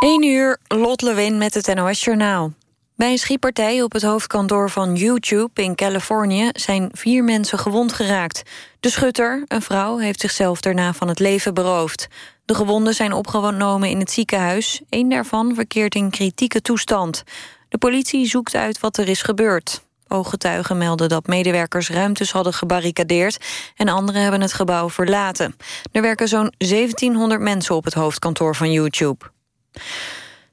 1 uur, Lot Lewin met het NOS Journaal. Bij een schietpartij op het hoofdkantoor van YouTube in Californië... zijn vier mensen gewond geraakt. De schutter, een vrouw, heeft zichzelf daarna van het leven beroofd. De gewonden zijn opgenomen in het ziekenhuis. Eén daarvan verkeert in kritieke toestand. De politie zoekt uit wat er is gebeurd. Ooggetuigen melden dat medewerkers ruimtes hadden gebarricadeerd... en anderen hebben het gebouw verlaten. Er werken zo'n 1700 mensen op het hoofdkantoor van YouTube.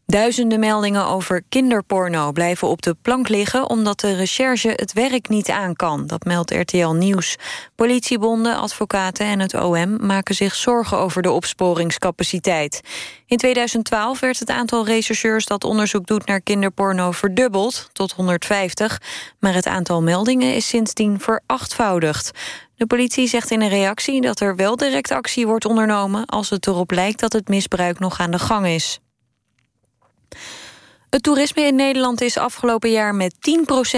Duizenden meldingen over kinderporno blijven op de plank liggen... omdat de recherche het werk niet aan kan, dat meldt RTL Nieuws. Politiebonden, advocaten en het OM maken zich zorgen over de opsporingscapaciteit. In 2012 werd het aantal rechercheurs dat onderzoek doet naar kinderporno verdubbeld, tot 150. Maar het aantal meldingen is sindsdien verachtvoudigd. De politie zegt in een reactie dat er wel direct actie wordt ondernomen... als het erop lijkt dat het misbruik nog aan de gang is. Het toerisme in Nederland is afgelopen jaar met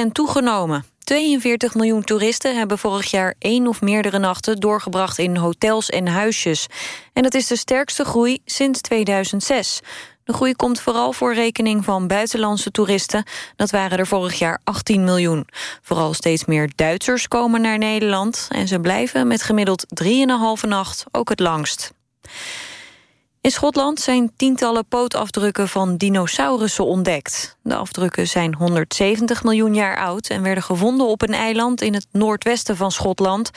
10% toegenomen. 42 miljoen toeristen hebben vorig jaar één of meerdere nachten doorgebracht in hotels en huisjes. En dat is de sterkste groei sinds 2006. De groei komt vooral voor rekening van buitenlandse toeristen. Dat waren er vorig jaar 18 miljoen. Vooral steeds meer Duitsers komen naar Nederland... en ze blijven met gemiddeld 3,5 nacht ook het langst. In Schotland zijn tientallen pootafdrukken van dinosaurussen ontdekt. De afdrukken zijn 170 miljoen jaar oud... en werden gevonden op een eiland in het noordwesten van Schotland.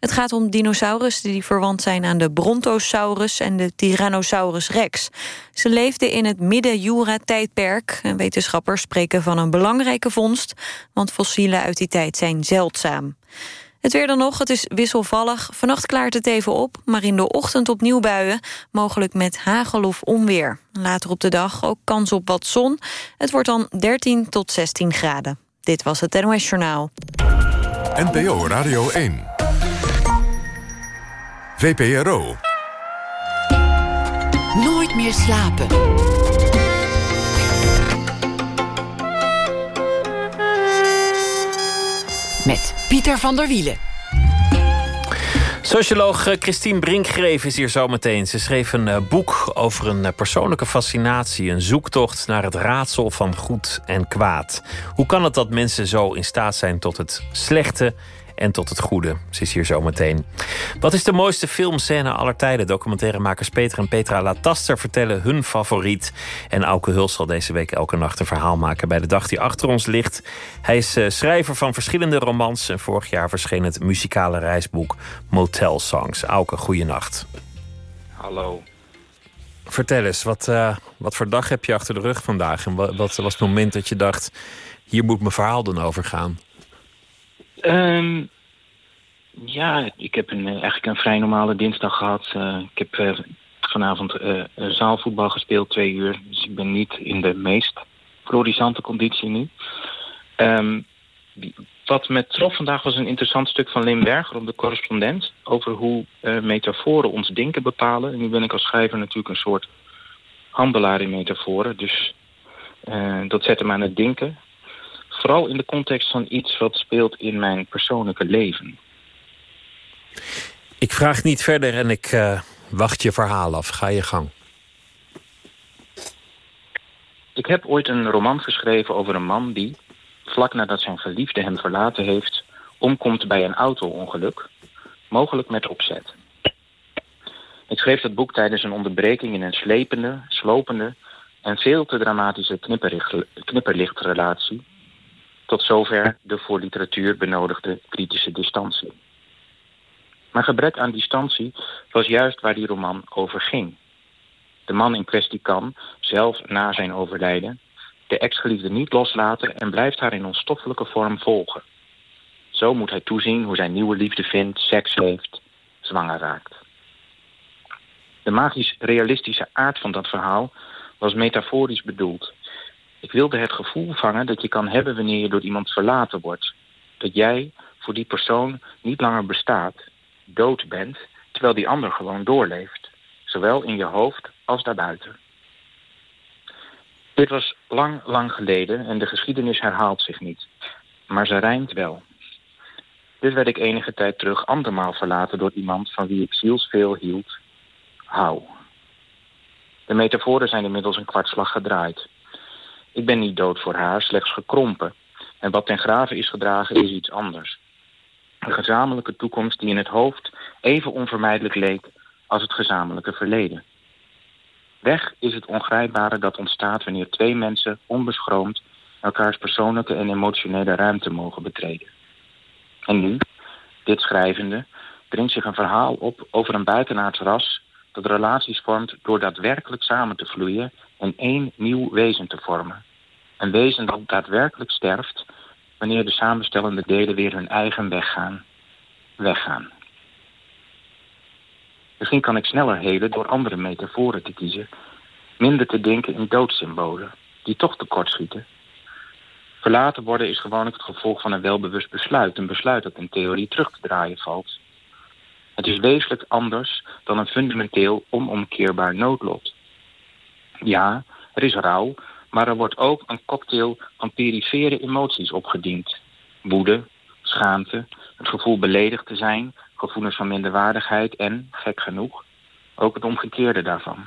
Het gaat om dinosaurussen die verwant zijn aan de Brontosaurus... en de Tyrannosaurus rex. Ze leefden in het Midden-Jura-tijdperk. Wetenschappers spreken van een belangrijke vondst... want fossielen uit die tijd zijn zeldzaam. Het weer dan nog, het is wisselvallig. Vannacht klaart het even op, maar in de ochtend opnieuw buien. Mogelijk met hagel of onweer. Later op de dag ook kans op wat zon. Het wordt dan 13 tot 16 graden. Dit was het NOS Journaal. NPO Radio 1. VPRO. Nooit meer slapen. Met Pieter van der Wielen. Socioloog eh, Christine Brinkgreef is hier zometeen. Ze schreef een eh, boek over een eh, persoonlijke fascinatie... een zoektocht naar het raadsel van goed en kwaad. Hoe kan het dat mensen zo in staat zijn tot het slechte en tot het goede. Ze is hier zo meteen. Wat is de mooiste filmscène aller tijden? Documentairemakers Peter en Petra Lataster vertellen hun favoriet. En Auke Huls zal deze week elke nacht een verhaal maken bij de dag die achter ons ligt. Hij is uh, schrijver van verschillende romans. En vorig jaar verscheen het muzikale reisboek Motel Songs. Auke, goeienacht. Hallo. Vertel eens, wat, uh, wat voor dag heb je achter de rug vandaag? En wat, wat was het moment dat je dacht, hier moet mijn verhaal dan over gaan? Um, ja, ik heb een, eigenlijk een vrij normale dinsdag gehad. Uh, ik heb uh, vanavond zaalvoetbal gespeeld, twee uur. Dus ik ben niet in de meest florissante conditie nu. Um, wat me trof vandaag was een interessant stuk van Lim Berger op de correspondent... over hoe metaforen ons denken bepalen. En nu ben ik als schrijver natuurlijk een soort handelaar in metaforen. Dus dat zette me aan het denken. Vooral in de context van iets wat speelt in mijn persoonlijke leven. Ik vraag niet verder en ik uh, wacht je verhaal af. Ga je gang. Ik heb ooit een roman geschreven over een man die, vlak nadat zijn geliefde hem verlaten heeft, omkomt bij een auto-ongeluk, mogelijk met opzet. Ik schreef dat boek tijdens een onderbreking in een slepende, slopende en veel te dramatische knipperlichtrelatie tot zover de voor literatuur benodigde kritische distantie. Maar gebrek aan distantie was juist waar die roman over ging. De man in kwestie kan, zelf na zijn overlijden, de ex-geliefde niet loslaten en blijft haar in onstoffelijke vorm volgen. Zo moet hij toezien hoe zijn nieuwe liefde vindt, seks heeft, zwanger raakt. De magisch-realistische aard van dat verhaal was metaforisch bedoeld ik wilde het gevoel vangen dat je kan hebben wanneer je door iemand verlaten wordt. Dat jij voor die persoon niet langer bestaat, dood bent, terwijl die ander gewoon doorleeft. Zowel in je hoofd als daarbuiten. Dit was lang, lang geleden en de geschiedenis herhaalt zich niet. Maar ze rijmt wel. Dit werd ik enige tijd terug andermaal verlaten door iemand van wie ik zielsveel hield. Hou. De metaforen zijn inmiddels een kwartslag gedraaid. Ik ben niet dood voor haar, slechts gekrompen. En wat ten graven is gedragen is iets anders. Een gezamenlijke toekomst die in het hoofd even onvermijdelijk leek als het gezamenlijke verleden. Weg is het ongrijpbare dat ontstaat wanneer twee mensen onbeschroomd elkaars persoonlijke en emotionele ruimte mogen betreden. En nu, dit schrijvende, dringt zich een verhaal op over een buitenaards ras dat relaties vormt door daadwerkelijk samen te vloeien en één nieuw wezen te vormen. Een wezen dat daadwerkelijk sterft wanneer de samenstellende delen weer hun eigen weg gaan. Weggaan. Misschien kan ik sneller helen door andere metaforen te kiezen, minder te denken in doodsymbolen, die toch tekortschieten. Verlaten worden is gewoonlijk het gevolg van een welbewust besluit, een besluit dat in theorie terug te draaien valt. Het is wezenlijk anders dan een fundamenteel onomkeerbaar noodlot. Ja, er is rouw, maar er wordt ook een cocktail van perifere emoties opgediend. Woede, schaamte, het gevoel beledigd te zijn, gevoelens van minderwaardigheid en, gek genoeg, ook het omgekeerde daarvan.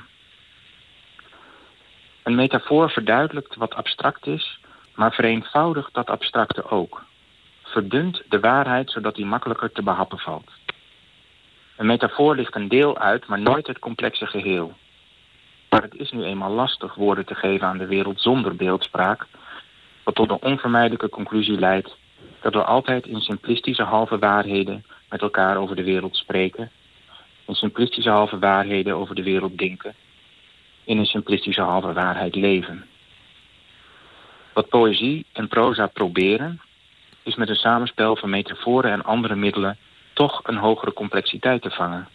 Een metafoor verduidelijkt wat abstract is, maar vereenvoudigt dat abstracte ook. Verdunt de waarheid zodat die makkelijker te behappen valt. Een metafoor ligt een deel uit, maar nooit het complexe geheel. Maar het is nu eenmaal lastig woorden te geven aan de wereld zonder beeldspraak, wat tot de onvermijdelijke conclusie leidt dat we altijd in simplistische halve waarheden met elkaar over de wereld spreken, in simplistische halve waarheden over de wereld denken, in een simplistische halve waarheid leven. Wat poëzie en proza proberen, is met een samenspel van metaforen en andere middelen toch een hogere complexiteit te vangen.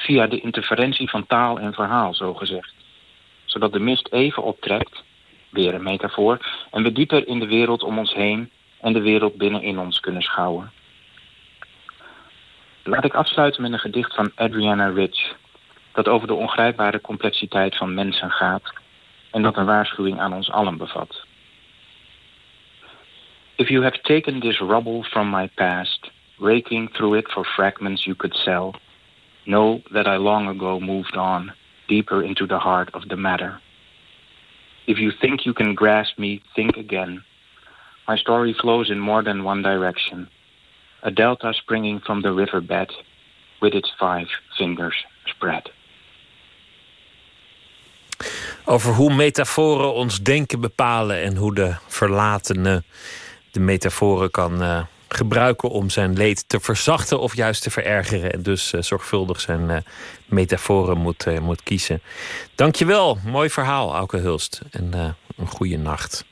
Via de interferentie van taal en verhaal, zo gezegd. Zodat de mist even optrekt, weer een metafoor, en we dieper in de wereld om ons heen en de wereld binnenin ons kunnen schouwen. Laat ik afsluiten met een gedicht van Adriana Rich, dat over de ongrijpbare complexiteit van mensen gaat en dat een waarschuwing aan ons allen bevat. If you have taken this rubble from my past, raking through it for fragments you could sell, know that I long ago moved on, deeper into the heart of the matter. If you think you can grasp me, think again. My story flows in more than one direction. A delta springing from the riverbed, with its five fingers spread. Over hoe metaforen ons denken bepalen en hoe de verlatene de metaforen kan uh, gebruiken om zijn leed te verzachten of juist te verergeren. En dus uh, zorgvuldig zijn uh, metaforen moet, moet kiezen. Dankjewel, mooi verhaal, Auke Hulst. En een goede nacht.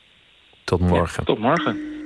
Tot morgen. Ja, tot morgen.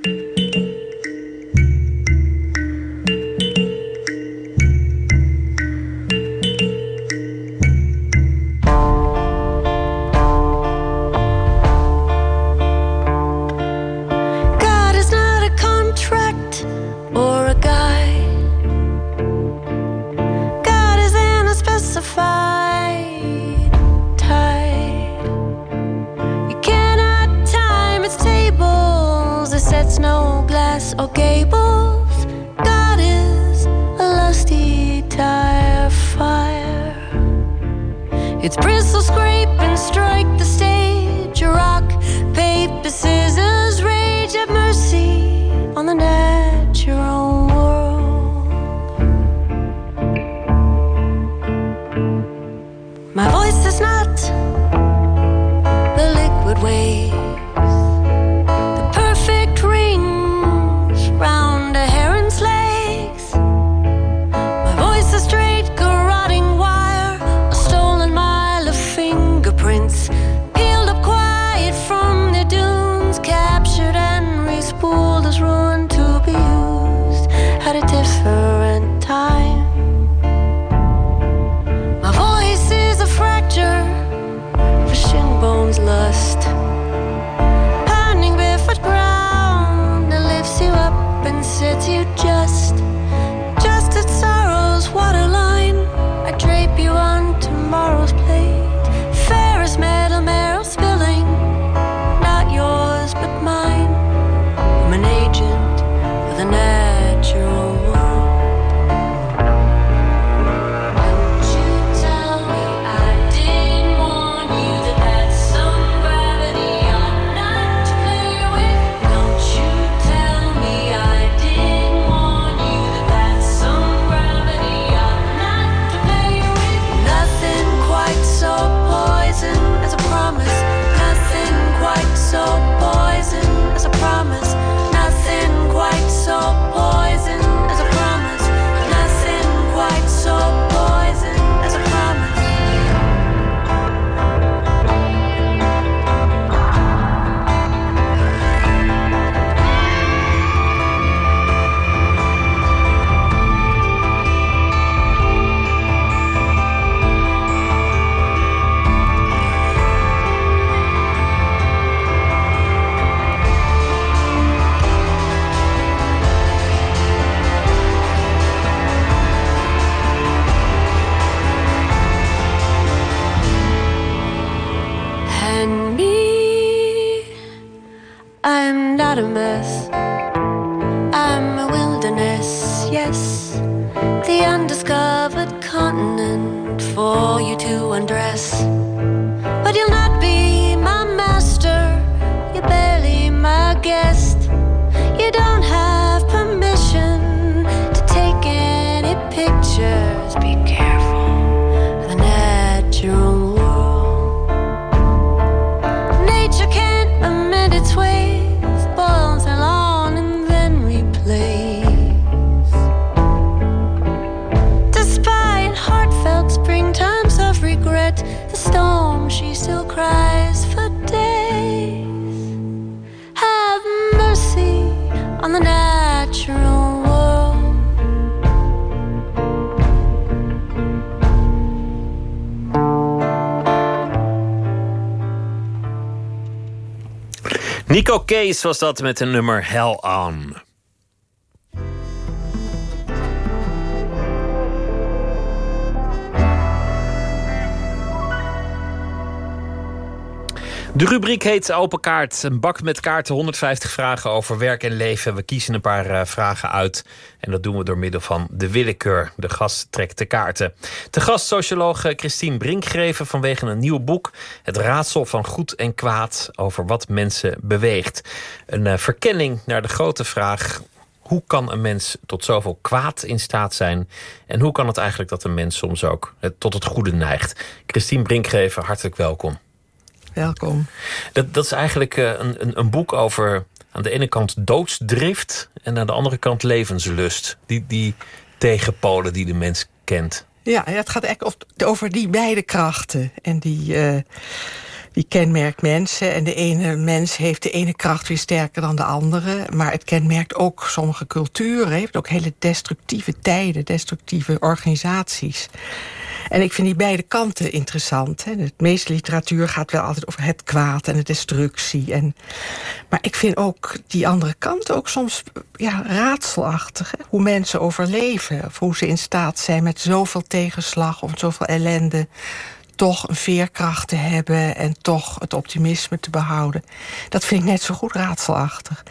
at a different time. Nico Case was dat met een nummer Hell On. De rubriek heet Open Kaart. Een bak met kaarten, 150 vragen over werk en leven. We kiezen een paar eh, vragen uit. En dat doen we door middel van de willekeur. De gast trekt de kaarten. De gast socioloog eh, Christine Brinkgreven vanwege een nieuw boek. Het raadsel van goed en kwaad over wat mensen beweegt. Een eh, verkenning naar de grote vraag... Hoe kan een mens tot zoveel kwaad in staat zijn? En hoe kan het eigenlijk dat een mens soms ook tot het goede neigt? Christine Brinkgreven, hartelijk welkom. Welkom. Dat, dat is eigenlijk eh, een, een, een boek over aan de ene kant doodsdrift en aan de andere kant levenslust. Die, die tegenpolen die de mens kent. Ja, het gaat eigenlijk of- over die beide krachten. En die, eh, die kenmerkt mensen. En de ene mens heeft de ene kracht weer sterker dan de andere. Maar het kenmerkt ook sommige culturen. Je hebt ook hele destructieve tijden, destructieve organisaties. En ik vind die beide kanten interessant. Hè. De meeste literatuur gaat wel altijd over het kwaad en de destructie. En, maar ik vind ook die andere kant ook soms ja, raadselachtig. Hè. Hoe mensen overleven. Of hoe ze in staat zijn met zoveel tegenslag of zoveel ellende toch een veerkracht te hebben en toch het optimisme te behouden. Dat vind ik net zo goed raadselachtig.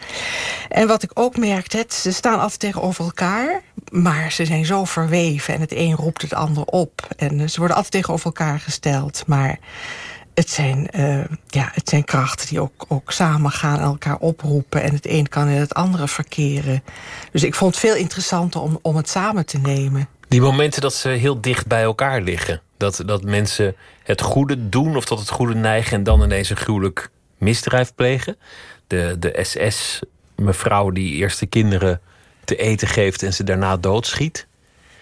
En wat ik ook merkte, ze staan altijd tegenover elkaar, maar ze zijn zo verweven en het een roept het ander op. En eh, ze worden altijd tegenover elkaar gesteld, maar het zijn, eh, ja, het zijn krachten die ook, ook samen gaan elkaar oproepen. En het een kan in het andere verkeren. Dus ik vond het veel interessanter om, om het samen te nemen. Die momenten dat ze heel dicht bij elkaar liggen. Dat, dat mensen het goede doen of tot het goede neigen... en dan ineens een gruwelijk misdrijf plegen. De, de SS-mevrouw die eerst de kinderen te eten geeft... en ze daarna doodschiet.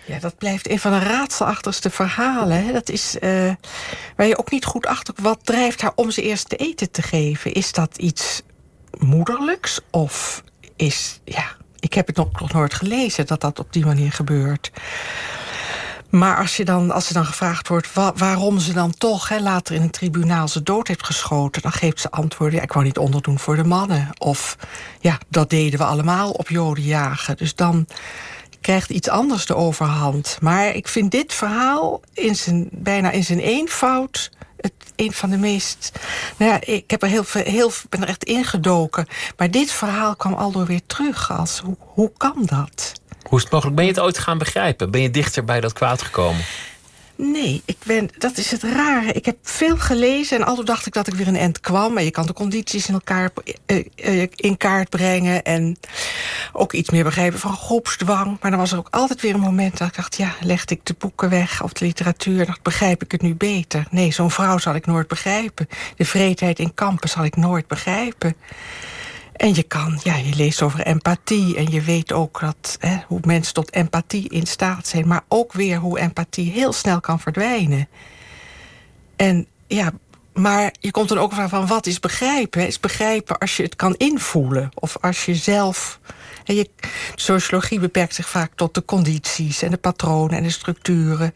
Ja, dat blijft een van de raadselachtigste verhalen. Hè. Dat is uh, waar je ook niet goed achter... wat drijft haar om ze eerst te eten te geven? Is dat iets moederlijks? Of is... ja, ik heb het nog, nog nooit gelezen dat dat op die manier gebeurt. Maar als, je dan, als er dan gevraagd wordt wa waarom ze dan toch hè, later in een tribunaal ze dood heeft geschoten, dan geeft ze antwoorden: ja, ik wou niet onderdoen voor de mannen. Of ja, dat deden we allemaal op Joden jagen. Dus dan krijgt iets anders de overhand. Maar ik vind dit verhaal in zijn, bijna in zijn eenvoud het een van de meest. Nou ja, ik heb er heel heel, ben er echt ingedoken. Maar dit verhaal kwam aldoor weer terug. Als hoe kan dat? Hoe is het mogelijk? Ben je het ooit gaan begrijpen? Ben je dichter bij dat kwaad gekomen? Nee, ik ben, dat is het rare. Ik heb veel gelezen en altijd dacht ik dat ik weer een eind kwam. En je kan de condities in elkaar uh, in kaart brengen. En ook iets meer begrijpen van groepsdwang. Maar dan was er ook altijd weer een moment dat ik dacht... ja, legde ik de boeken weg of de literatuur... dacht, begrijp ik het nu beter? Nee, zo'n vrouw zal ik nooit begrijpen. De vreedheid in kampen zal ik nooit begrijpen. En je kan, ja, je leest over empathie en je weet ook dat, hè, hoe mensen tot empathie in staat zijn, maar ook weer hoe empathie heel snel kan verdwijnen. En ja, maar je komt dan ook vragen van wat is begrijpen? Is begrijpen als je het kan invoelen of als je zelf. En je, sociologie beperkt zich vaak tot de condities en de patronen en de structuren.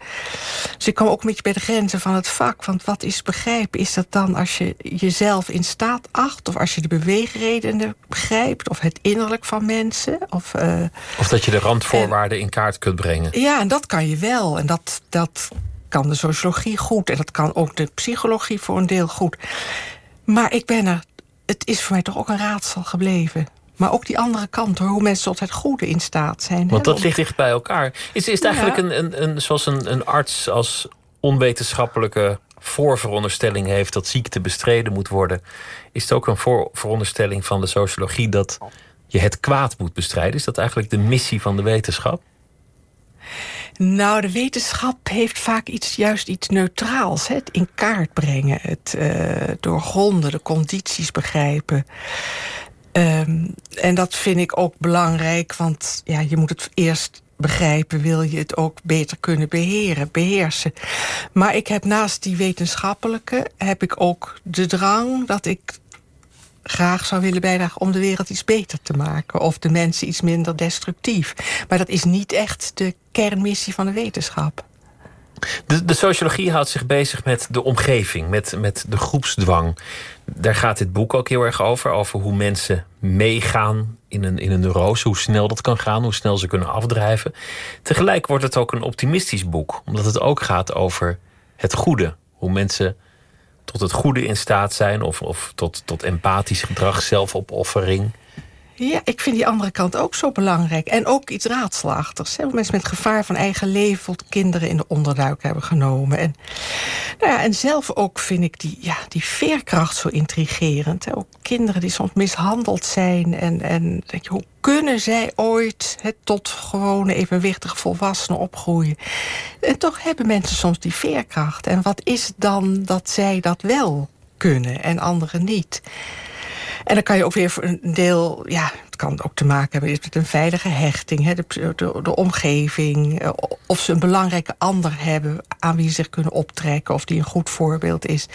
Dus ik kwam ook een beetje bij de grenzen van het vak. Want wat is begrijpen? Is dat dan als je jezelf in staat acht? Of als je de beweegredenen begrijpt? Of het innerlijk van mensen? Of, uh, of dat je de randvoorwaarden en, in kaart kunt brengen? Ja, en dat kan je wel. En dat, dat kan de sociologie goed. En dat kan ook de psychologie voor een deel goed. Maar ik ben er het is voor mij toch ook een raadsel gebleven. Maar ook die andere kant, hoe mensen tot het goede in staat zijn. Want dat ligt dicht bij elkaar. Is, is het eigenlijk een, een, een, zoals een, een arts als onwetenschappelijke voorveronderstelling heeft dat ziekte bestreden moet worden, is het ook een voorveronderstelling van de sociologie dat je het kwaad moet bestrijden? Is dat eigenlijk de missie van de wetenschap? Nou, de wetenschap heeft vaak iets, juist iets neutraals. Het in kaart brengen, het uh, doorgronden, de condities begrijpen. Um, en dat vind ik ook belangrijk, want ja, je moet het eerst begrijpen... wil je het ook beter kunnen beheren, beheersen. Maar ik heb naast die wetenschappelijke... heb ik ook de drang dat ik graag zou willen bijdragen om de wereld iets beter te maken. Of de mensen iets minder destructief. Maar dat is niet echt de kernmissie van de wetenschap. De, de, sociologie houdt zich bezig met de omgeving, met, met de groepsdwang. Daar gaat dit boek ook heel erg over. Over hoe mensen meegaan in een, in een neurose. Hoe snel dat kan gaan, hoe snel ze kunnen afdrijven. Tegelijk wordt het ook een optimistisch boek. Omdat het ook gaat over het goede. Hoe mensen tot het goede in staat zijn. Of, of tot, tot empathisch gedrag, zelfopoffering. Ja, ik vind die andere kant ook zo belangrijk. En ook iets raadselachtigs. Mensen met gevaar van eigen leven... kinderen in de onderduik hebben genomen. En, nou ja, en zelf ook vind ik die, ja, die veerkracht zo intrigerend. Hè? Ook kinderen die soms mishandeld zijn. En, en denk je, hoe kunnen zij ooit tot gewone evenwichtige volwassenen opgroeien? En toch hebben mensen soms die veerkracht. En wat is dan dat zij dat wel kunnen en anderen niet? En dan kan je ook weer voor een deel... ja, het kan ook te maken hebben met een veilige hechting... Hè, de, de, de, omgeving, eh, of ze een belangrijke ander hebben... aan wie ze zich kunnen optrekken, of die een goed voorbeeld is.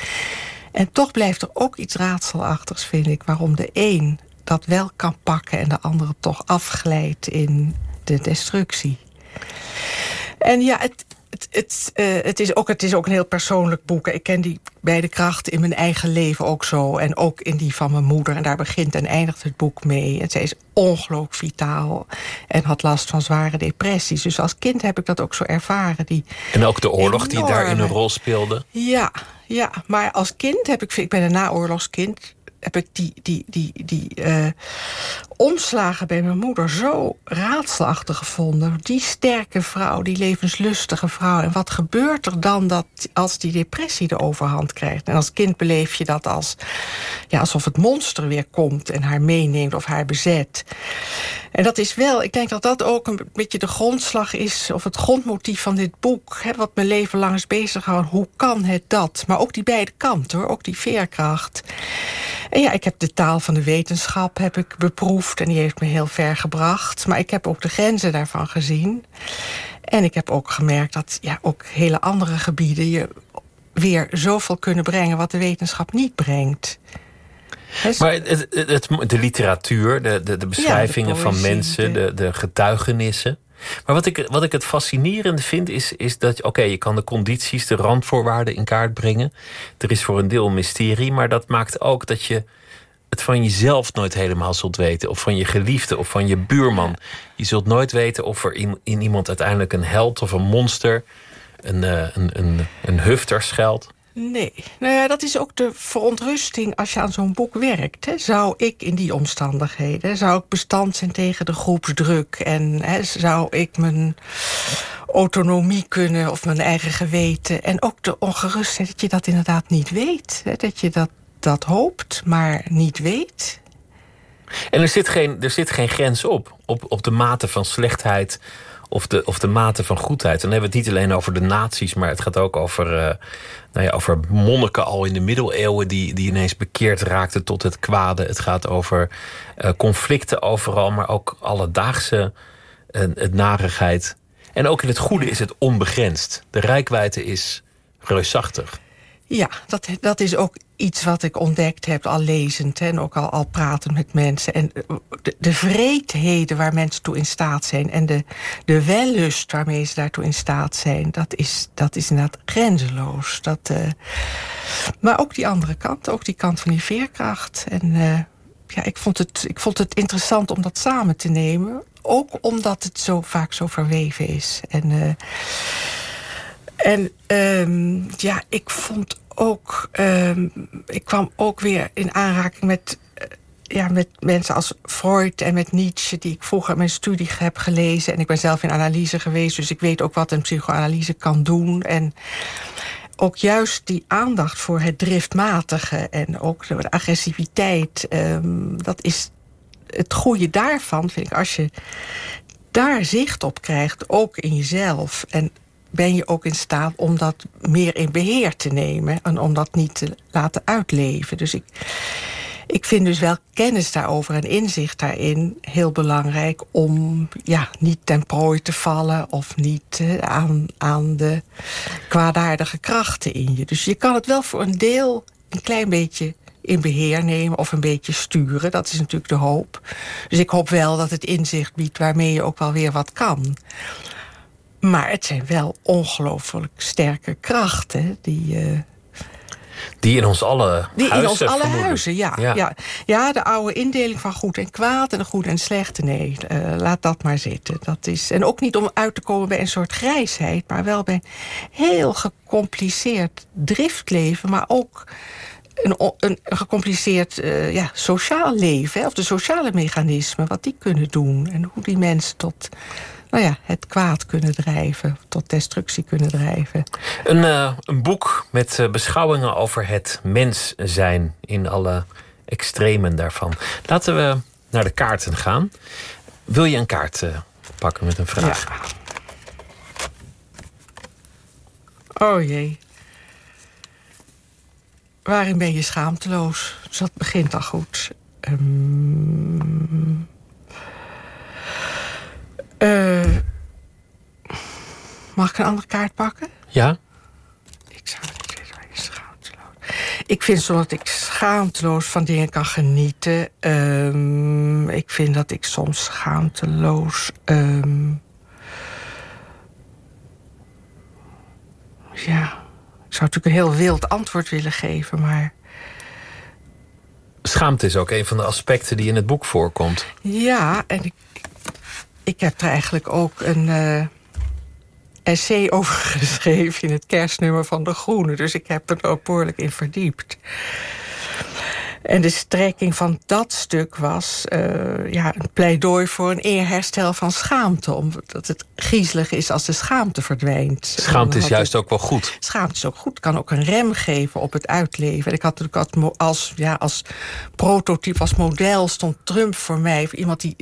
En toch blijft er ook iets raadselachtigs, vind ik... waarom de een dat wel kan pakken... en de andere toch afglijdt in de destructie. En ja, het, het, het, uh, het, is ook, het is ook een heel persoonlijk boek. Ik ken die beide krachten in mijn eigen leven ook zo. En ook in die van mijn moeder. En daar begint en eindigt het boek mee. En zij is ongelooflijk vitaal. En had last van zware depressies. Dus als kind heb ik dat ook zo ervaren. Die en ook de oorlog die daarin een rol speelde? Ja, ja, maar als kind heb ik... Ik ben een naoorlogskind heb ik die, die, die, die uh, omslagen bij mijn moeder zo raadselachtig gevonden. Die sterke vrouw, die levenslustige vrouw. En wat gebeurt er dan dat, als die depressie de overhand krijgt? En als kind beleef je dat als, ja, alsof het monster weer komt... en haar meeneemt of haar bezet. En dat is wel, ik denk dat dat ook een beetje de grondslag is... of het grondmotief van dit boek. Hè, wat mijn leven lang is bezighouden. Hoe kan het dat? Maar ook die beide kanten, hoor. Ook die veerkracht. En ja, ik heb de taal van de wetenschap heb ik beproefd... en die heeft me heel ver gebracht. Maar ik heb ook de grenzen daarvan gezien. En ik heb ook gemerkt dat ja, ook hele andere gebieden... je weer zoveel kunnen brengen wat de wetenschap niet brengt. Maar het, het, de literatuur, de, de, de beschrijvingen van mensen, de, de getuigenissen... Maar wat ik, wat ik het fascinerende vind is, is dat... oké, je kan de condities, de randvoorwaarden in kaart brengen. Er is voor een deel mysterie, maar dat maakt ook dat je het van jezelf nooit helemaal zult weten. Of van je geliefde of van je buurman. Je zult nooit weten of er in, in iemand uiteindelijk een held of een monster... een, uh, een, een, een hufter schuilt. Nee, nou ja, dat is ook de verontrusting als je aan zo'n boek werkt. Hè. Zou ik in die omstandigheden, zou ik bestand zijn tegen de groepsdruk... en hè, zou ik mijn autonomie kunnen of mijn eigen geweten... en ook de ongerustheid dat je dat inderdaad niet weet. Hè, dat je dat, dat hoopt, maar niet weet. En er zit geen, er zit geen grens op, op, op de mate van slechtheid of de, of de mate van goedheid. Dan hebben we het niet alleen over de naties, maar het gaat ook over, uh, nou ja, over monniken al in de middeleeuwen die, die ineens bekeerd raakten tot het kwade. Het gaat over uh, conflicten overal, maar ook alledaagse uh, het narigheid. En ook in het goede is het onbegrensd. De rijkwijde is reusachtig. Ja, dat, dat is ook iets wat ik ontdekt heb, al lezend en ook al, al pratend met mensen. En de, de vreedheden waar mensen toe in staat zijn... en de, de wellust waarmee ze daartoe in staat zijn... dat is, dat is inderdaad grenzeloos. Dat, uh, maar ook die andere kant, ook die kant van die veerkracht. En uh, ja, ik vond, het, ik vond het interessant om dat samen te nemen. Ook omdat het zo vaak zo verweven is. En... En um, ja, ik vond ook... Um, ik kwam ook weer in aanraking met ja, met mensen als Freud en met Nietzsche... die ik vroeger mijn studie heb gelezen. En ik ben zelf in analyse geweest, dus ik weet ook wat een psychoanalyse kan doen. En ook juist die aandacht voor het driftmatige en ook de agressiviteit... Um, dat is het goede daarvan, vind ik, als je daar zicht op krijgt, ook in jezelf... en ben je ook in staat om dat meer in beheer te nemen... en om dat niet te laten uitleven. Dus ik, ik vind dus wel kennis daarover en inzicht daarin heel belangrijk... om ja, niet ten prooi te vallen of niet uh, aan, aan de kwaadaardige krachten in je. Dus je kan het wel voor een deel een klein beetje in beheer nemen of een beetje sturen. Dat is natuurlijk de hoop. Dus ik hoop wel dat het inzicht biedt waarmee je ook wel weer wat kan. Maar het zijn wel ongelooflijk sterke krachten die... Uh, die in ons alle die huizen in ons alle vermoeden. huizen, ja, ja. ja. Ja, de oude indeling van goed en kwaad en goed en slechte. Nee, uh, laat dat maar zitten. Dat is, en ook niet om uit te komen bij een soort grijsheid... maar wel bij heel gecompliceerd driftleven... maar ook een, een gecompliceerd uh, ja, sociaal leven... Hè, of de sociale mechanismen, wat die kunnen doen... en hoe die mensen tot nou ja, het kwaad kunnen drijven, tot destructie kunnen drijven. Een, uh, een boek met uh, beschouwingen over het mens zijn in alle extremen daarvan. Laten we naar de kaarten gaan. Wil je een kaart uh, pakken met een vraag? Ja. Oh jee. Waarin ben je schaamteloos? Dus dat begint al goed. Um... Uh, mag ik een andere kaart pakken? Ja. Ik zou niet weten waar je schaamteloos... Ik vind zo dat ik schaamteloos van dingen kan genieten. Um, ik vind dat ik soms schaamteloos... Um, ja, ik zou natuurlijk een heel wild antwoord willen geven, maar... Schaamte is ook een van de aspecten die in het boek voorkomt. Ja, en ik ik heb er eigenlijk ook een uh, essay over geschreven... in het kerstnummer van De Groene. Dus ik heb er ook behoorlijk in verdiept. En de strekking van dat stuk was uh, ja, een pleidooi voor een eerherstel van schaamte. Omdat het griezelig is als de schaamte verdwijnt. Schaamte is juist het, ook wel goed. Schaamte is ook goed, kan ook een rem geven op het uitleven. En ik had natuurlijk als, ja, als prototype, als model stond Trump voor mij. Iemand die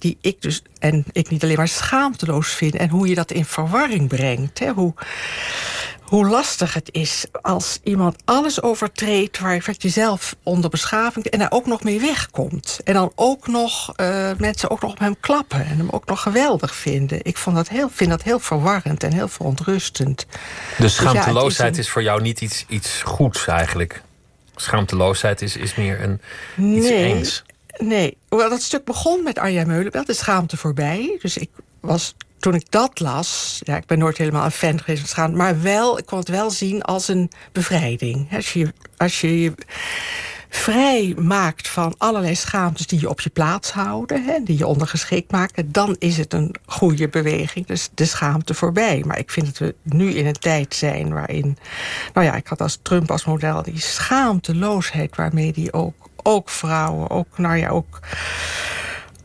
die ik dus, en ik niet alleen maar schaamteloos vind... en hoe je dat in verwarring brengt. Hè? Hoe, hoe lastig het is als iemand alles overtreedt... waar je zelf onder beschaving... en daar ook nog mee wegkomt. En dan ook nog uh, mensen ook nog op hem klappen... en hem ook nog geweldig vinden. Ik vond dat heel, vind dat heel verwarrend en heel verontrustend. Dus schaamteloosheid dus ja, is, een... is, voor jou niet iets, iets goeds eigenlijk? Schaamteloosheid is, is meer een, iets nee, eens. Nee, dat stuk begon met Arja Meulenbelt, de schaamte voorbij. Dus ik was, toen ik dat las... Ja, ik ben nooit helemaal een fan geweest van schaamte... maar wel, ik kon het wel zien als een bevrijding. Als je als je, je vrij maakt van allerlei schaamtes die je op je plaats houden... Hè, die je ondergeschikt maken, dan is het een goede beweging. Dus de schaamte voorbij. Maar ik vind dat we nu in een tijd zijn waarin... nou ja, ik had als Trump als model die schaamteloosheid... waarmee die ook ook vrouwen, ook, nou ja, ook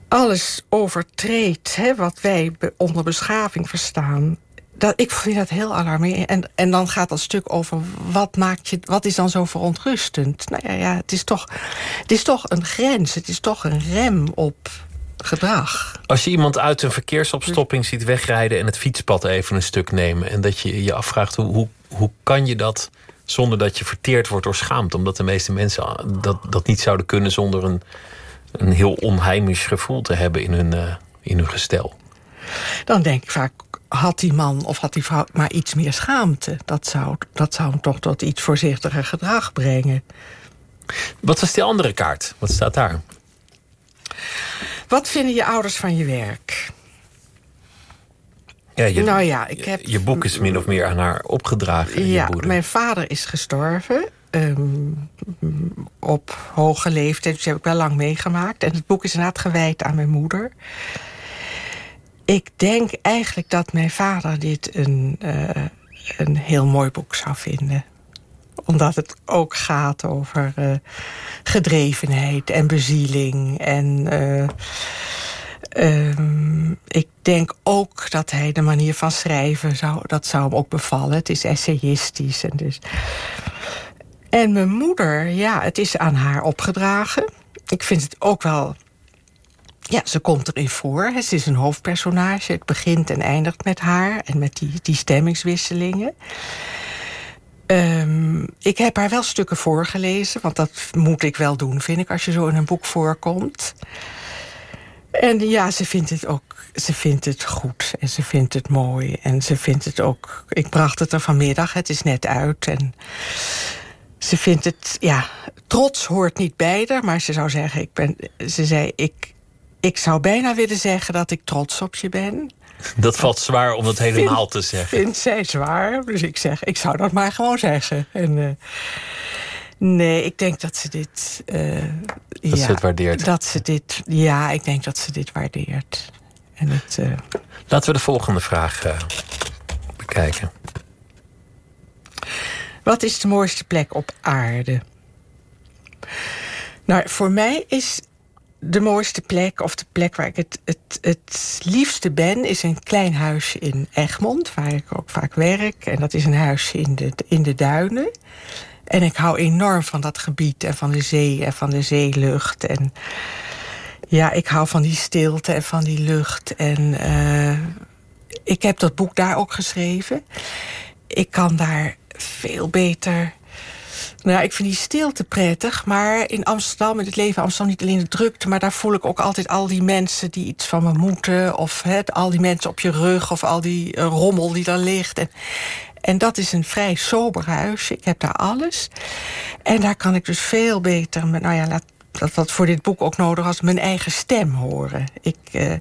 alles overtreedt... Hè, wat wij onder beschaving verstaan. Dat, ik vind dat heel alarmerend. En, en dan gaat dat stuk over wat, maakt je, wat is dan zo verontrustend. Nou ja, ja het, is toch, het is toch een grens, het is toch een rem op gedrag. Als je iemand uit een verkeersopstopping ziet wegrijden... en het fietspad even een stuk nemen... en dat je je afvraagt hoe, hoe, hoe kan je dat zonder dat je verteerd wordt door schaamte. Omdat de meeste mensen dat, dat niet zouden kunnen zonder een, een heel onheimisch gevoel te hebben in hun, uh, in hun gestel. Dan denk ik vaak, had die man of had die vrouw maar iets meer schaamte. Dat zou, dat zou hem toch tot iets voorzichtiger gedrag brengen. Wat was die andere kaart? Wat staat daar? Wat vinden je ouders van je werk? Ja, je, nou ja, ik heb... Je boek is min of meer aan haar opgedragen. Ja, mijn vader is gestorven. Um, op hoge leeftijd, dus heb ik wel lang meegemaakt. En het boek is inderdaad gewijd aan mijn moeder. Ik denk eigenlijk dat mijn vader dit een, uh, een heel mooi boek zou vinden omdat het ook gaat over uh, gedrevenheid en bezieling. En uh, ik denk ook dat hij de manier van schrijven... Zou, dat zou hem ook bevallen. Het is essayistisch. En, dus... en mijn moeder, ja, het is aan haar opgedragen. Ik vind het ook wel ja, ze komt erin voor. Ze is een hoofdpersonage. Het begint en eindigt met haar en met die, die stemmingswisselingen. Um, ik heb haar wel stukken voorgelezen, want dat moet ik wel doen, vind ik, als je zo in een boek voorkomt. En ja, ze vindt het ook, ze vindt het goed en ze vindt het mooi. En ze vindt het ook, ik bracht het er vanmiddag, het is net uit. En ze vindt het, ja, trots hoort niet bij haar, maar ze zou zeggen, ik ben, ze zei, ik, ik zou bijna willen zeggen dat ik trots op je ben. Dat valt zwaar om dat helemaal te zeggen. Vindt zij zwaar, dus ik zeg, ik zou dat maar gewoon zeggen. En, uh, nee, ik denk dat ze dit... Uh, dat ja, ze het waardeert. Dat ze dit, ja, ik denk dat ze dit waardeert. En het, uh, Laten we de volgende vraag bekijken. Wat is de mooiste plek op aarde? Nou, voor mij is de mooiste plek, of de plek waar ik het, het, het liefste ben... is een klein huisje in Egmond, waar ik ook vaak werk. En dat is een huisje in de, in de duinen. En ik hou enorm van dat gebied en van de zee en van de zeelucht. En ja, ik hou van die stilte en van die lucht. En uh, ik heb dat boek daar ook geschreven. Ik kan daar veel beter nou, ik vind die stilte prettig. Maar in Amsterdam, in het leven Amsterdam, niet alleen de drukte... maar daar voel ik ook altijd al die mensen die iets van me moeten... of het, al die mensen op je rug of al die uh, rommel die daar ligt. En, en dat is een vrij sober huisje. Ik heb daar alles. En daar kan ik dus veel beter... Met, nou ja, dat wat voor dit boek ook nodig was, mijn eigen stem horen. Ik, uh,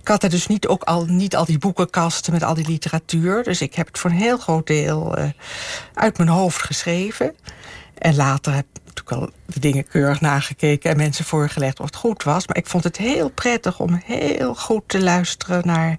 ik had er dus niet, ook al, niet al die boekenkasten met al die literatuur. Dus ik heb het voor een heel groot deel uh, uit mijn hoofd geschreven. En later heb ik al de dingen keurig nagekeken... en mensen voorgelegd of het goed was. Maar ik vond het heel prettig om heel goed te luisteren naar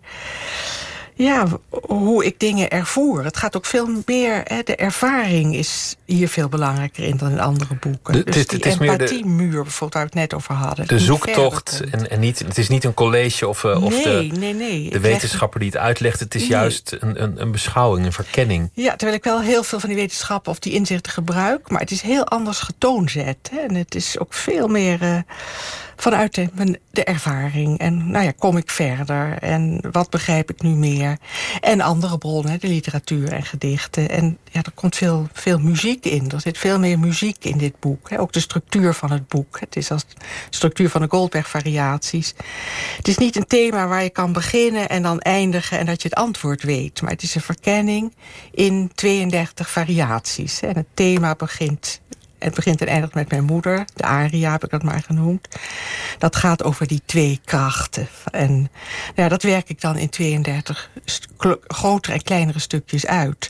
ja, hoe ik dingen ervoer. Het gaat ook veel meer... Hè, de ervaring is hier veel belangrijker in dan in andere boeken. De, dus die empathiemuur bijvoorbeeld, waar we het net over hadden. De zoektocht, en, en niet, het is niet een college of, uh, of nee, de, nee, nee. de wetenschapper die het uitlegt. Het is nee. juist een, een, een, beschouwing, een verkenning. Ja, terwijl ik wel heel veel van die wetenschappen of die inzichten gebruik... maar het is heel anders getoonzet. Hè, en het is ook veel meer... Uh, vanuit de, de, ervaring. En nou ja, kom ik verder? En wat begrijp ik nu meer? En andere bronnen, de literatuur en gedichten. En ja, er komt veel, veel muziek in. Er zit veel meer muziek in dit boek. Ook de structuur van het boek. Het is als de structuur van de Goldberg-variaties. Het is niet een thema waar je kan beginnen en dan eindigen... en dat je het antwoord weet. Maar het is een verkenning in 32 variaties. En het thema begint het begint en eindigt met mijn moeder. De aria heb ik dat maar genoemd. Dat gaat over die twee krachten. En nou ja, dat werk ik dan in 32 grotere en kleinere stukjes uit.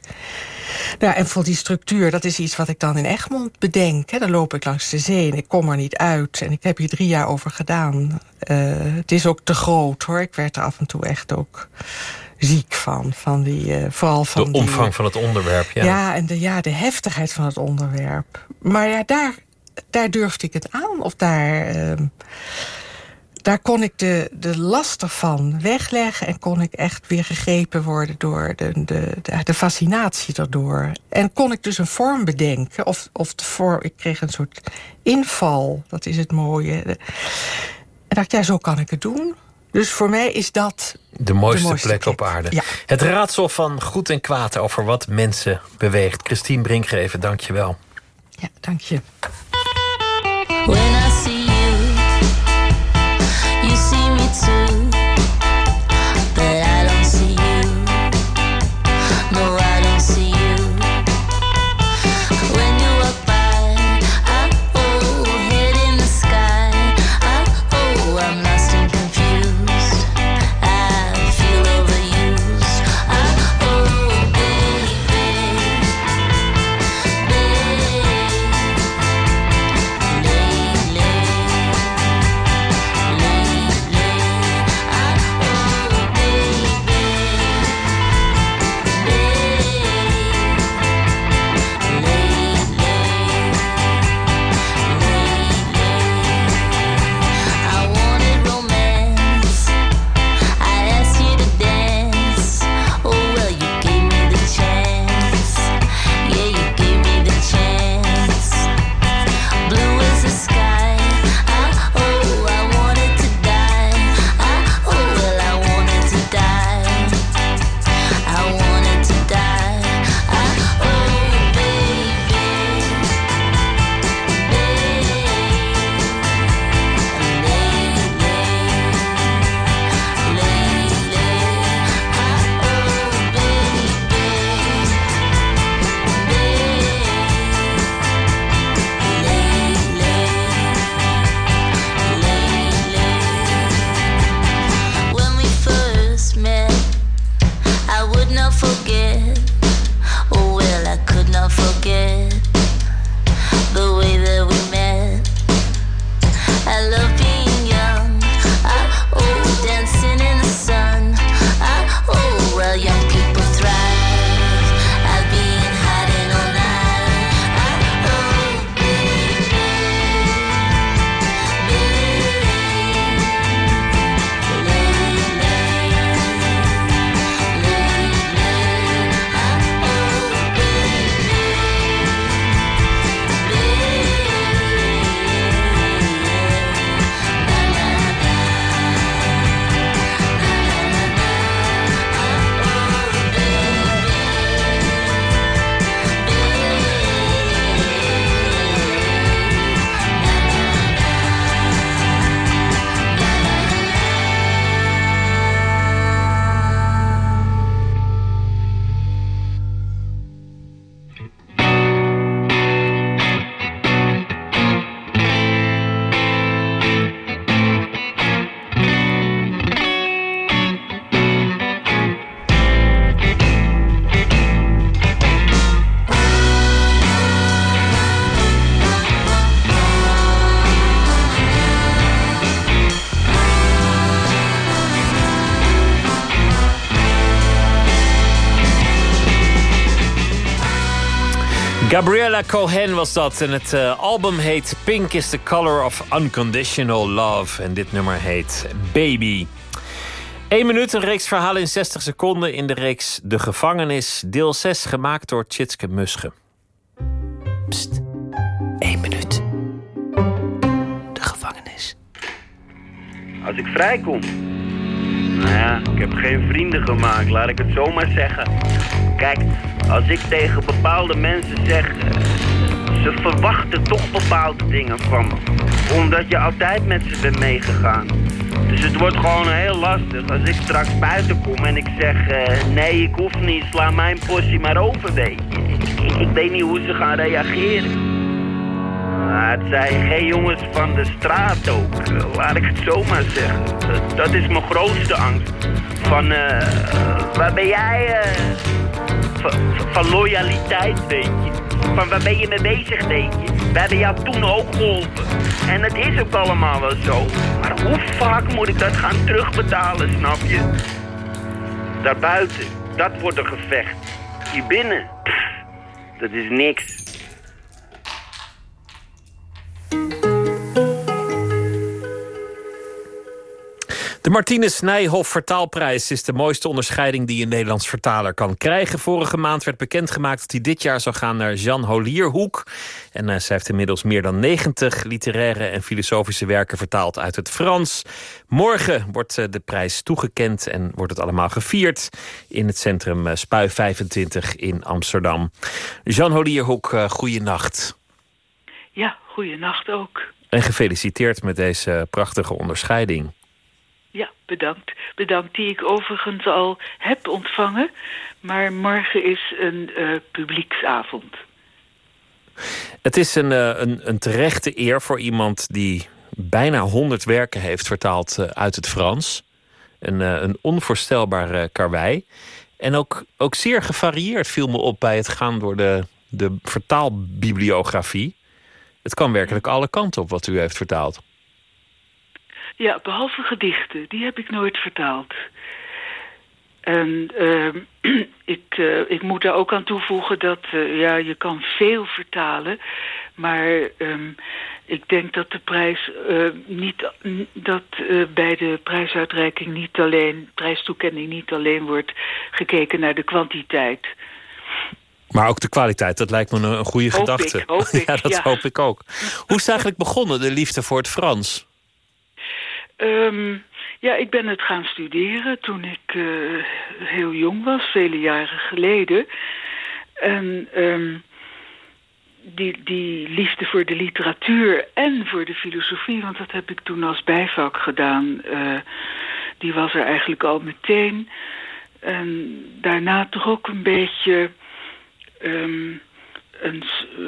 Nou, en voor die structuur, dat is iets wat ik dan in Egmond bedenk. Hè. Dan loop ik langs de zee en ik kom er niet uit. En ik heb hier drie jaar over gedaan. Uh, het is ook te groot, hoor. Ik werd er af en toe echt ook ziek van. van die, uh, vooral van de omvang van het onderwerp, ja. Ja, en de, ja, de heftigheid van het onderwerp. Maar ja, daar, daar durfde ik het aan. Of daar, uh, daar kon ik de, de laster van wegleggen... en kon ik echt weer gegrepen worden door de, de, de, de fascinatie daardoor. En kon ik dus een vorm bedenken. Of, of de vorm, ik kreeg een soort inval, dat is het mooie. En dacht, ja, zo kan ik het doen. Dus voor mij is dat de mooiste, plek, op aarde. Ja. Het raadsel van goed en kwaad over wat mensen beweegt. Christine Brinkgeven, dank je wel. Ja, dank je. Cohen was dat. En het uh, album heet Pink is the Color of Unconditional Love. En dit nummer heet Baby. 1 minuut, een reeks verhalen in 60 seconden in de reeks De Gevangenis, deel 6, gemaakt door Tjitske Musche. Pst, 1 minuut. De gevangenis. Als ik vrijkom. Nou ja, ik heb geen vrienden gemaakt, laat ik het zo maar zeggen. Kijk, als ik tegen bepaalde mensen zeg... eh, ze verwachten toch bepaalde dingen van me. Omdat je altijd met ze bent meegegaan. Dus het wordt gewoon heel lastig als ik straks buiten kom en ik zeg... eh, nee, ik hoef niet, sla mijn portie maar over, weet je. Ik, ik weet niet hoe ze gaan reageren. Ah, het zijn geen jongens van de straat ook, laat ik het zo maar zeggen. Dat, is mijn grootste angst. Van, eh, waar ben jij... eh, van, loyaliteit, weet je. Van waar ben je mee bezig, weet je. We hebben jou toen ook geholpen. En het is ook allemaal wel zo. Maar hoe vaak moet ik dat gaan terugbetalen, snap je? Daarbuiten, dat wordt een gevecht. Hier binnen, dat is niks. De Martinus Nijhoff Vertaalprijs is de mooiste onderscheiding die een Nederlands vertaler kan krijgen. Vorige maand werd bekendgemaakt dat hij dit jaar zou gaan naar Jan Holierhoek. En uh, zij heeft inmiddels meer dan 90 literaire en filosofische werken vertaald uit het Frans. Morgen wordt uh, de prijs toegekend en wordt het allemaal gevierd in het centrum uh, Spui 25 in Amsterdam. Jan Holierhoek, goeienacht. Ja, goeienacht ook. En gefeliciteerd met deze prachtige onderscheiding. Ja, bedankt. Bedankt die ik overigens al heb ontvangen. Maar morgen is een uh, publieksavond. Het is een, uh, een, een terechte eer voor iemand die bijna honderd werken heeft vertaald uh, uit het Frans. Een, een onvoorstelbaar karwei. En ook, ook zeer gevarieerd viel me op bij het gaan door de, de vertaalbibliografie. Het kan werkelijk alle kanten op wat u heeft vertaald. Ja, behalve gedichten. Die heb ik nooit vertaald. En uh, ik, uh, ik moet daar ook aan toevoegen dat uh, ja, je kan veel vertalen. Maar um, ik denk dat de prijs uh, niet dat bij de prijsuitreiking niet alleen, prijstoekenning niet alleen wordt gekeken naar de kwantiteit. Maar ook de kwaliteit, dat lijkt me een, een goede hoop gedachte. Ik, hoop ik, ja, dat ja. hoop ik ook. Hoe is het eigenlijk begonnen, de liefde voor het Frans? Um, ja, ik ben het gaan studeren toen ik uh, heel jong was, vele jaren geleden. En um, die, die liefde voor de literatuur en voor de filosofie, want dat heb ik toen als bijvak gedaan, uh, die was er eigenlijk al meteen. En daarna toch ook een beetje um, een, uh,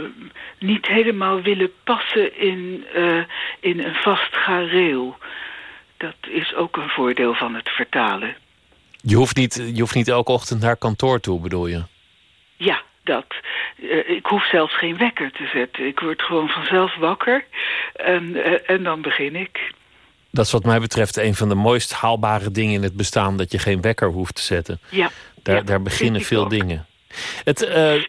niet helemaal willen passen in, in een vast gareel. Dat is ook een voordeel van het vertalen. Je hoeft niet, je hoeft niet elke ochtend naar kantoor toe, bedoel je? Ja, dat. Uh, ik hoef zelfs geen wekker te zetten. Ik word gewoon vanzelf wakker en, uh, en dan begin ik. Dat is wat mij betreft een van de mooist haalbare dingen in het bestaan... dat je geen wekker hoeft te zetten. Ja. Daar, ja, daar beginnen veel ook. dingen. Het, uh,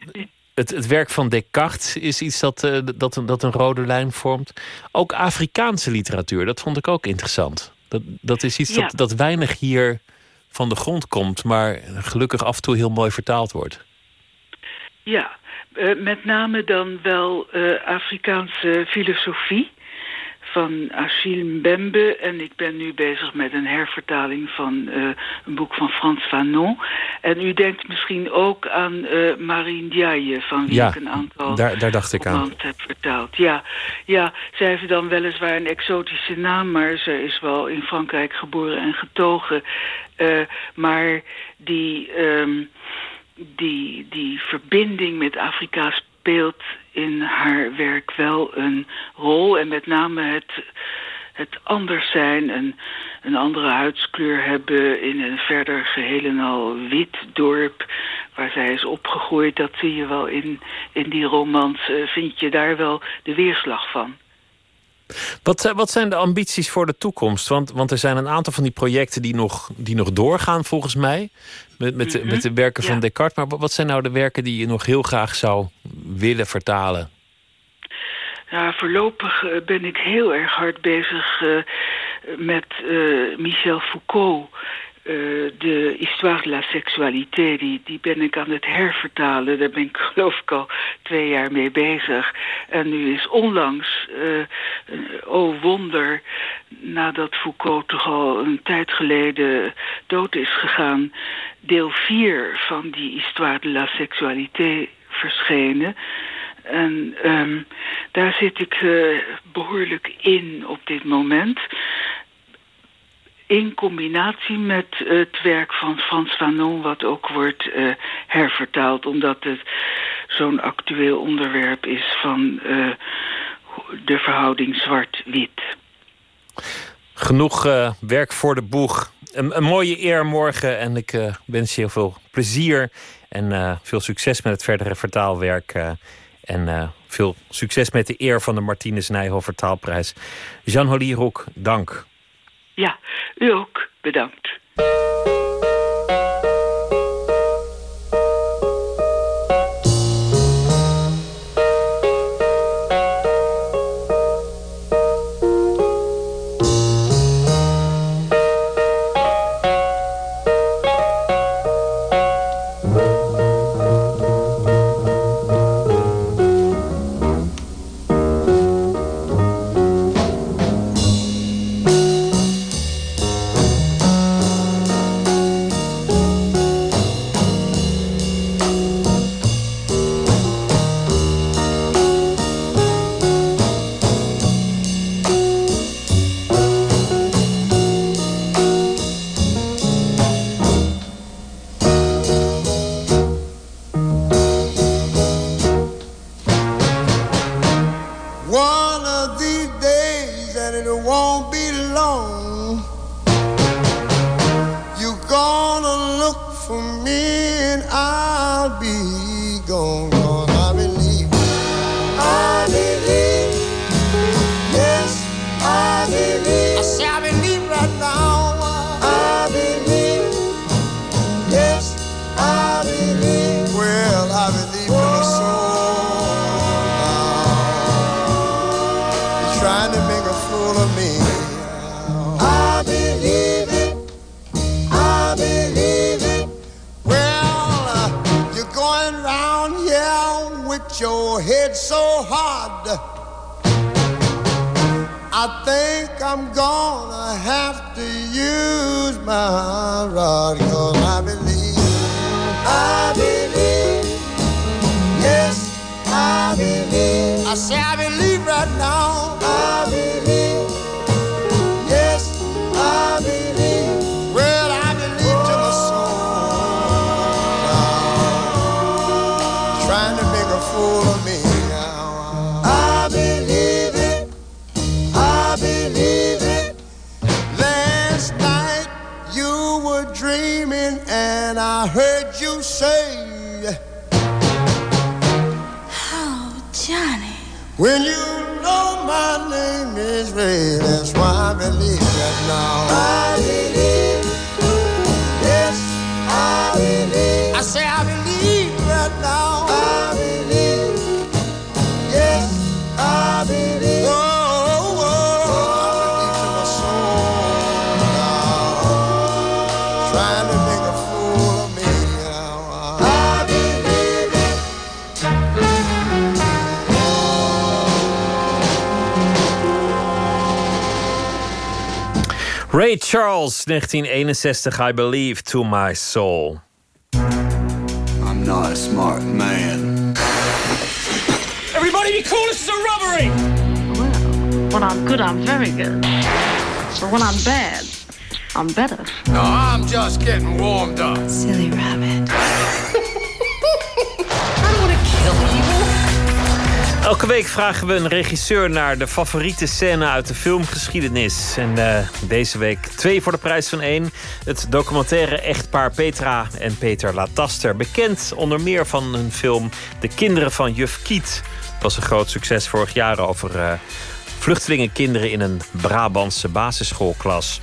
het, het, werk van Descartes is iets dat, dat, een, dat een rode lijn vormt. Ook Afrikaanse literatuur, dat vond ik ook interessant. Dat, dat is iets ja. dat, dat weinig hier van de grond komt... maar gelukkig af en toe heel mooi vertaald wordt. Ja, uh, met name dan wel uh, Afrikaanse filosofie van Achille Mbembe. En ik ben nu bezig met een hervertaling van uh, een boek van Frans Fanon. En u denkt misschien ook aan uh, Marie Ndiaye, van wie ja, ik een aantal daar, daar dacht ik aan. heb vertaald. Ja, ja, zij heeft dan weliswaar een exotische naam, maar ze is wel in Frankrijk geboren en getogen. Uh, maar die, um, die, die verbinding met Afrika speelt in haar werk wel een rol. En met name het, het anders zijn en een andere huidskleur hebben in een verder geheel en al wit dorp waar zij is opgegroeid. Dat zie je wel in, in die romans. Uh, vind je daar wel de weerslag van. Wat, wat zijn de ambities voor de toekomst? Want, want er zijn een aantal van die projecten die nog, die nog doorgaan, volgens mij. Met, met, de, met de werken van Descartes. Maar wat- wat zijn nou de werken die je nog heel graag zou willen vertalen? Ja, voorlopig eh, ben ik heel erg hard bezig eh, met eh, Michel Foucault. Eh, de Histoire de la Sexualité, die, die ben ik aan het hervertalen. Daar ben ik geloof ik al twee jaar mee bezig. En nu is onlangs, eh, oh wonder, nadat Foucault toch al een tijd geleden dood is gegaan, deel 4 van die Histoire de la Sexualité verschenen. En ehm, daar zit ik eh, behoorlijk in op dit moment. In combinatie met het werk van Frans Fanon, wat ook wordt eh, hervertaald, omdat het zo'n actueel onderwerp is van eh, de verhouding zwart-wit. Genoeg eh, werk voor de boeg. Een, mooie eer morgen en ik eh, wens je heel veel plezier en eh, veel succes met het verdere vertaalwerk. eh, en eh, veel succes met de eer van de Martinus Nijhoff Taalprijs. Jean Holierhoek, dank. Ja, u ook bedankt. I think I'm gonna have to use my rod, cause I believe. I believe. Yes, I believe. I say I When you know my name is Ray, that's why I believe that now. I believe, Ray Charles, 1961, I Believe to My Soul. I'm not a smart man. Everybody be cool, this is a robbery! Well, when I'm good, I'm very good. But when I'm bad, I'm better. No, I'm just getting warmed up. Silly rabbit. Elke week vragen we een regisseur naar de favoriete scène uit de filmgeschiedenis. En eh, deze week twee voor de prijs van één. Het documentaire echtpaar Petra en Peter Lataster. Bekend onder meer van hun film De Kinderen van Juf Kiet. Was een groot succes vorig jaar over... eh, Vluchtelingenkinderen in een Brabantse basisschoolklas.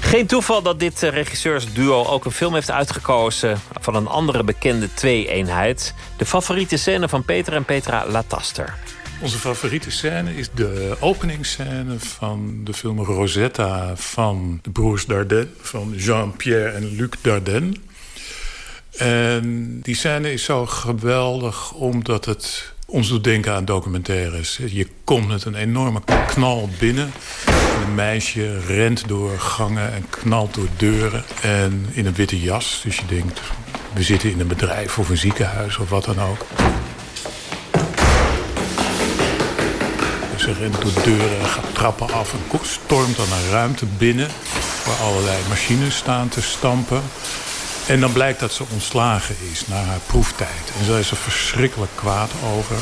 Geen toeval dat dit eh, regisseursduo ook een film heeft uitgekozen... van een andere bekende twee-eenheid. De favoriete scène van Peter en Petra Lataster. Onze favoriete scène is de openingsscène van de film Rosetta... van de broers Dardenne, van Jean-Pierre en Luc Dardenne. En die scène is zo geweldig omdat het ons doet denken aan documentaires. Je komt met een enorme knal binnen. Een meisje rent door gangen en knalt door deuren. En in een witte jas. Dus je denkt, we zitten in een bedrijf of een ziekenhuis of wat dan ook. Ze rent door deuren, gaat trappen af en stormt dan een ruimte binnen... waar allerlei machines staan te stampen. En dan blijkt dat ze ontslagen is na haar proeftijd. En daar is er verschrikkelijk kwaad over.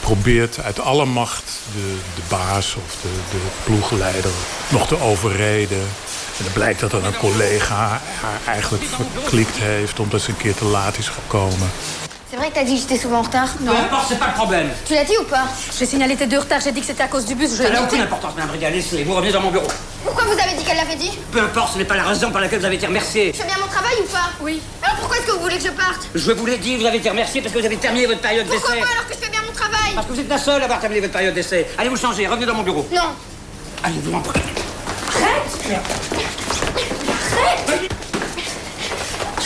Probeert uit alle macht de, de baas of de, de ploegleider nog te overreden. En dan blijkt dat dan een collega haar eigenlijk verklikt heeft... omdat ze een keer te laat is gekomen. C'est vrai que t'as dit que j'étais souvent en retard Non. Peu importe, c'est pas le problème. Tu l'as dit ou pas? J'ai signalé tes deux retards, j'ai dit que c'était à cause du bus. Ça n'a aucune importance, Madame Brigade. Laissez, vous revenez dans mon bureau. Pourquoi vous avez dit qu'elle l'avait dit? Peu importe, ce n'est pas la raison pour laquelle vous avez été remercié. Je fais bien mon travail ou pas? Oui. Alors pourquoi est-ce que vous voulez que je parte? Je vous l'ai dit, vous avez été remercié parce que vous avez terminé votre période d'essai. Pourquoi pas alors que je fais bien mon travail? Parce que vous êtes la seule à avoir terminé votre période d'essai. Allez vous changer, revenez dans mon bureau. Non. Allez vous en prie. Arrête Arrête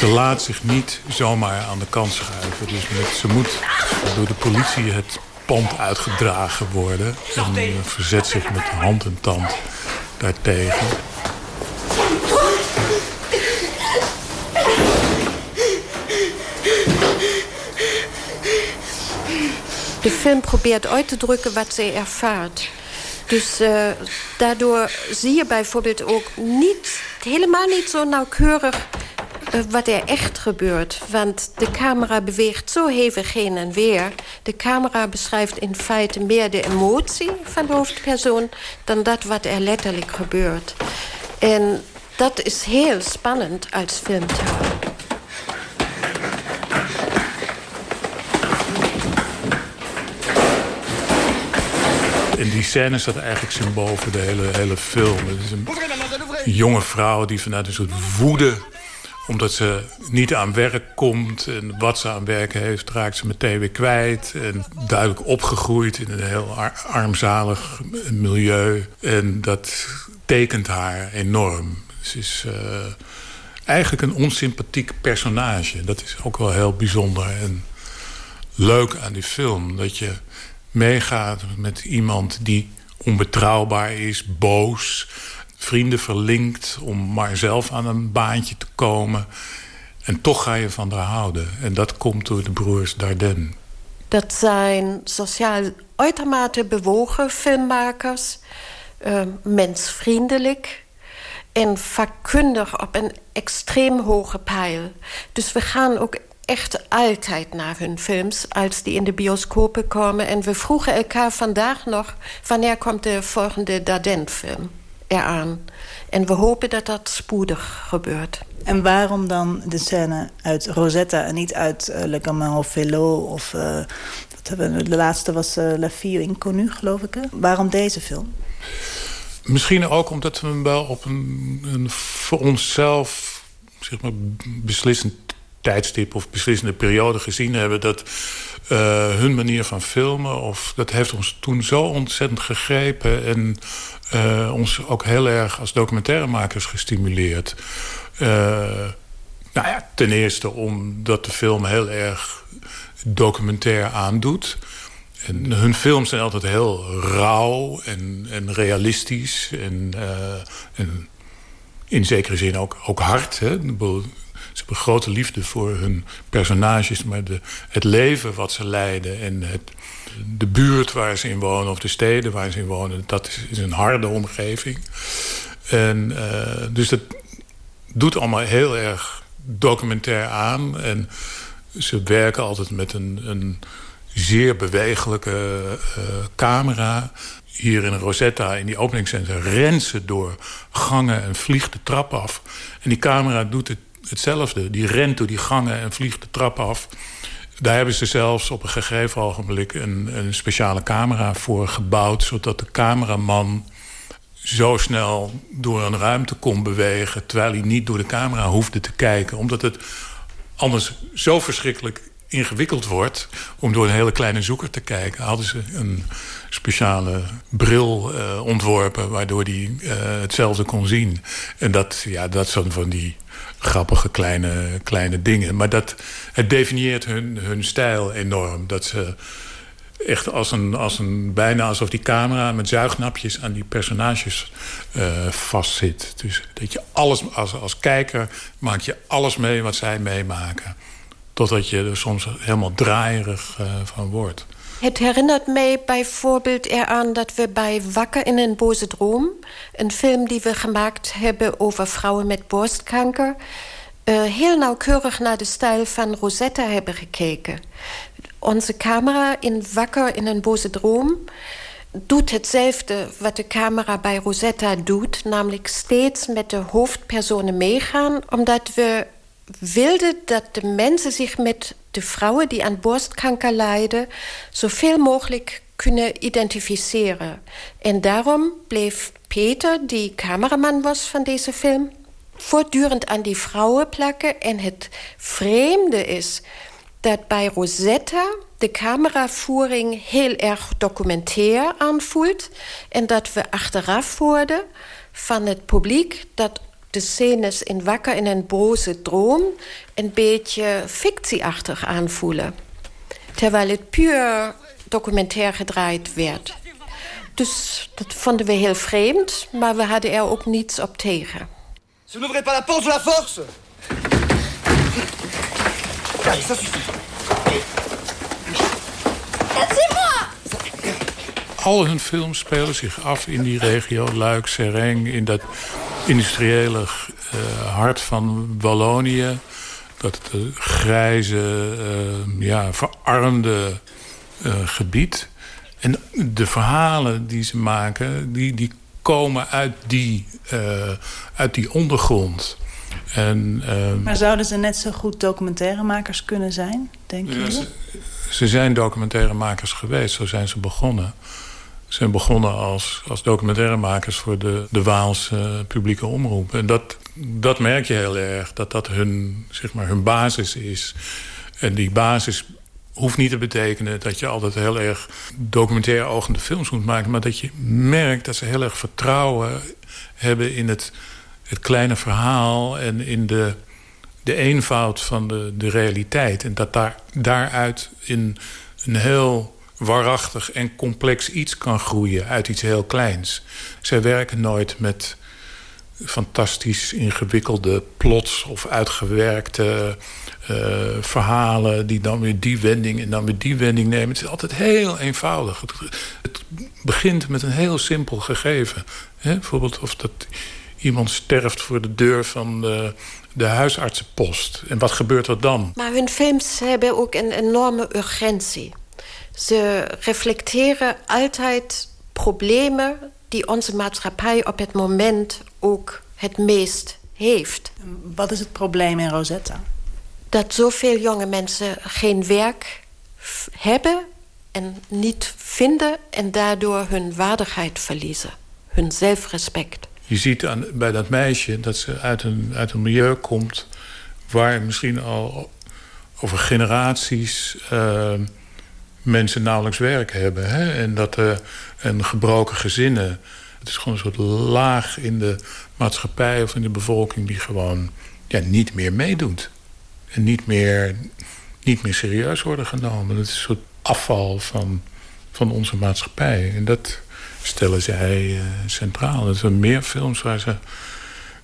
Ze laat zich niet zomaar aan de kant schuiven. Dus ze moet door de politie het pand uitgedragen worden. En uh, verzet zich met hand en tand daartegen. De film probeert uit te drukken wat ze ervaart. Dus uh, daardoor zie je bijvoorbeeld ook niet, helemaal niet zo nauwkeurig wat er echt gebeurt. Want de camera beweegt zo hevig heen en weer. De camera beschrijft in feite meer de emotie van de hoofdpersoon... dan dat wat er letterlijk gebeurt. En dat is heel spannend als filmtaal. En die scène staat eigenlijk symbool voor de hele, hele film. Het is een jonge vrouw die vanuit een soort woede omdat ze niet aan werk komt en wat ze aan werk heeft... raakt ze meteen weer kwijt. En duidelijk opgegroeid in een heel ar armzalig milieu. En dat tekent haar enorm. Ze is uh, eigenlijk een onsympathiek personage. Dat is ook wel heel bijzonder en leuk aan die film. Dat je meegaat met iemand die onbetrouwbaar is, boos vrienden verlinkt om maar zelf aan een baantje te komen. En toch ga je van haar houden. En dat komt door de broers Dardenne. Dat zijn sociaal uitermate bewogen filmmakers. Uh, mensvriendelijk. En vakkundig op een extreem hoge pijl. Dus we gaan ook echt altijd naar hun films als die in de bioscopen komen. En we vroegen elkaar vandaag nog... wanneer komt de volgende Dardenne-film? Eraan. En we hopen dat dat spoedig gebeurt. En waarom dan de scène uit Rosetta en niet uit uh, Le Gamin au Vélo of uh, wat hebben we, de laatste was uh, La Fille Inconnue, geloof ik. Hè? Waarom deze film? Misschien ook omdat we hem wel op een, een voor onszelf zeg maar, beslissend tijdstip of beslissende periode gezien hebben dat uh, hun manier van filmen of dat heeft ons toen zo ontzettend gegrepen en uh, ons ook heel erg als documentairemakers gestimuleerd. Uh, nou ja, ten eerste omdat de film heel erg documentair aandoet. En hun films zijn altijd heel rauw en, en realistisch. En, en in zekere zin ook, ook hard. Hè? Ze hebben grote liefde voor hun personages. Maar de, het leven wat ze leiden en het, de buurt waar ze in wonen... of de steden waar ze in wonen, dat is, een harde omgeving. En uh, dus dat doet allemaal heel erg documentair aan. En ze werken altijd met een, een zeer bewegelijke uh, camera. Hier in Rosetta, in die openingscentrum, rent ze door gangen en vliegt de trap af. En die camera doet het hetzelfde. Die rent door die gangen en vliegt de trap af. Daar hebben ze zelfs op een gegeven ogenblik een, een speciale camera voor gebouwd... zodat de cameraman zo snel door een ruimte kon bewegen... terwijl hij niet door de camera hoefde te kijken. Omdat het anders zo verschrikkelijk ingewikkeld wordt... om door een hele kleine zoeker te kijken... hadden ze een speciale bril uh, ontworpen... waardoor hij uh, hetzelfde kon zien. En dat, ja, dat zijn van die grappige kleine, kleine dingen. Maar dat, het definieert hun, hun stijl enorm. Dat ze echt als een, als een, bijna alsof die camera met zuignapjes aan die personages uh, vastzit. Dus dat je alles, als, als kijker maak je alles mee wat zij meemaken. Totdat je er soms helemaal draaierig uh, van wordt. Het herinnert mij bijvoorbeeld eraan dat we bij Wakker in een boze droom... een film die we gemaakt hebben over vrouwen met borstkanker... Uh, heel nauwkeurig naar de stijl van Rosetta hebben gekeken. Onze camera in Wakker in een boze droom doet hetzelfde wat de camera bij Rosetta doet... namelijk steeds met de hoofdpersonen meegaan... omdat we wilden dat de mensen zich met de vrouwen die aan borstkanker lijden... zoveel mogelijk kunnen identificeren. En daarom bleef Peter, die cameraman was van deze film... voortdurend aan die vrouwen plakken. En het vreemde is dat bij Rosetta de cameravoering heel erg documentair aanvoelt... en dat we achteraf worden van het publiek... dat de scènes in Wakker in een boze droom... een beetje fictieachtig aanvoelen. Terwijl het puur documentair gedraaid werd. Dus dat vonden we heel vreemd, maar we hadden er ook niets op tegen. Ze n'ouvrez pas la porte de la force Allez, ça suffit. Al hun films spelen zich af in die regio Luik, Sereng... in dat industriële uh, hart van Wallonië. Dat uh, grijze, uh, ja, verarmde gebied. En de verhalen die ze maken, die, die komen uit die, uit die ondergrond. En, maar zouden ze net zo goed documentairemakers kunnen zijn, denk je? Ze, ze zijn documentairemakers geweest, zo zijn ze begonnen zijn begonnen als, als documentairemakers voor de, de Waalse publieke omroep. En dat, dat merk je heel erg, dat dat hun, zeg maar, hun basis is. En die basis hoeft niet te betekenen dat je altijd heel erg documentair ogende films moet maken. Maar dat je merkt dat ze heel erg vertrouwen hebben in het, het kleine verhaal en in de, de eenvoud van de, de realiteit. En dat daar, daaruit in een heel waarachtig en complex iets kan groeien uit iets heel kleins. Zij werken nooit met fantastisch ingewikkelde plots of uitgewerkte uh, verhalen... die dan weer die wending en dan weer die wending nemen. Het is altijd heel eenvoudig. Het, begint met een heel simpel gegeven. Bijvoorbeeld of dat iemand sterft voor de deur van de, de huisartsenpost. En wat gebeurt er dan? Maar hun films hebben ook een enorme urgentie. Ze reflecteren altijd problemen die onze maatschappij op het moment ook het meest heeft. Wat is het probleem in Rosetta? Dat zoveel jonge mensen geen werk hebben en niet vinden... en daardoor hun waardigheid verliezen, hun zelfrespect. Je ziet aan, bij dat meisje dat ze uit een, uit een milieu komt... waar misschien al over generaties... Uh, mensen nauwelijks werk hebben. Hè? En dat uh, en gebroken gezinnen. Het is gewoon een soort laag in de maatschappij of in de bevolking... die gewoon ja, niet meer meedoet. En niet meer, niet meer serieus worden genomen. Het is een soort afval van, van onze maatschappij. En dat stellen zij uh, centraal. Er zijn meer films waar ze...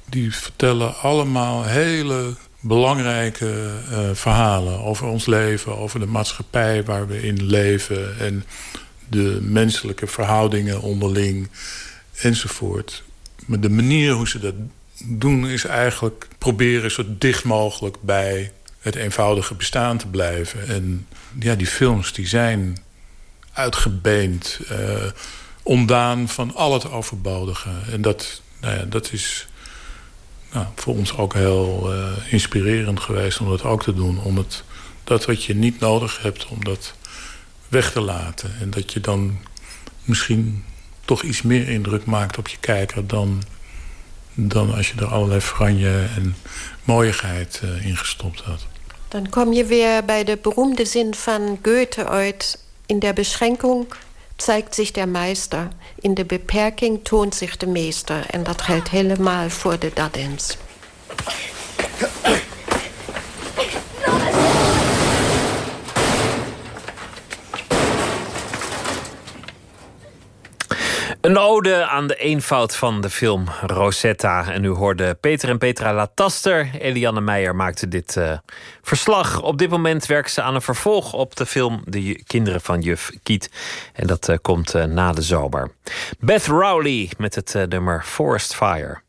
die vertellen allemaal hele belangrijke uh, verhalen over ons leven, over de maatschappij waar we in leven en de menselijke verhoudingen onderling enzovoort. Maar de manier hoe ze dat doen is eigenlijk proberen zo dicht mogelijk bij het eenvoudige bestaan te blijven. En ja, die films die zijn uitgebeend, uh, ondaan van al het overbodige. En dat, nou ja, dat is nou, voor ons ook heel uh, inspirerend geweest om dat ook te doen. Om het dat wat je niet nodig hebt om dat weg te laten. En dat je dan misschien toch iets meer indruk maakt op je kijker dan, dan als je er allerlei franje en mooiigheid uh, in gestopt had. Dan kom je weer bij de beroemde zin van Goethe uit. In der Beschränkung zeigt sich der Meister. In de beperking toont zich de meester. En dat geldt helemaal voor de Daddens. Een ode aan de eenvoud van de film Rosetta. En u hoorde Peter en Petra Lataster. Eliane Meijer maakte dit uh, verslag. Op dit moment werken ze aan een vervolg op de film De Kinderen van Juf Kiet. En dat uh, komt uh, na de zomer. Beth Rowley met het nummer Forest Fire.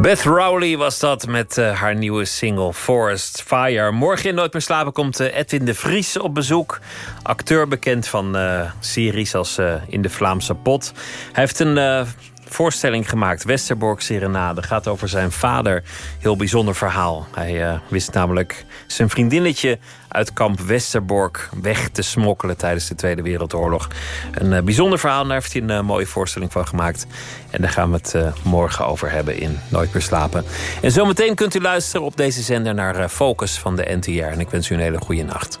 Beth Rowley was dat met uh, haar nieuwe single Forest Fire. Morgen in Nooit meer slapen komt uh, Edwin de Vries op bezoek. Acteur bekend van uh, series als In de Vlaamse Pot. Hij heeft een voorstelling gemaakt, Westerbork Serenade. Gaat over zijn vader. Heel bijzonder verhaal. Hij wist namelijk zijn vriendinnetje uit kamp Westerbork weg te smokkelen tijdens de Tweede Wereldoorlog. Een uh, bijzonder verhaal, daar heeft hij een uh, mooie voorstelling van gemaakt. En daar gaan we het morgen over hebben in Nooit meer slapen. En zometeen kunt u luisteren op deze zender naar Focus van de NTR. En ik wens u een hele goede nacht.